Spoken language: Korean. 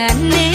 안내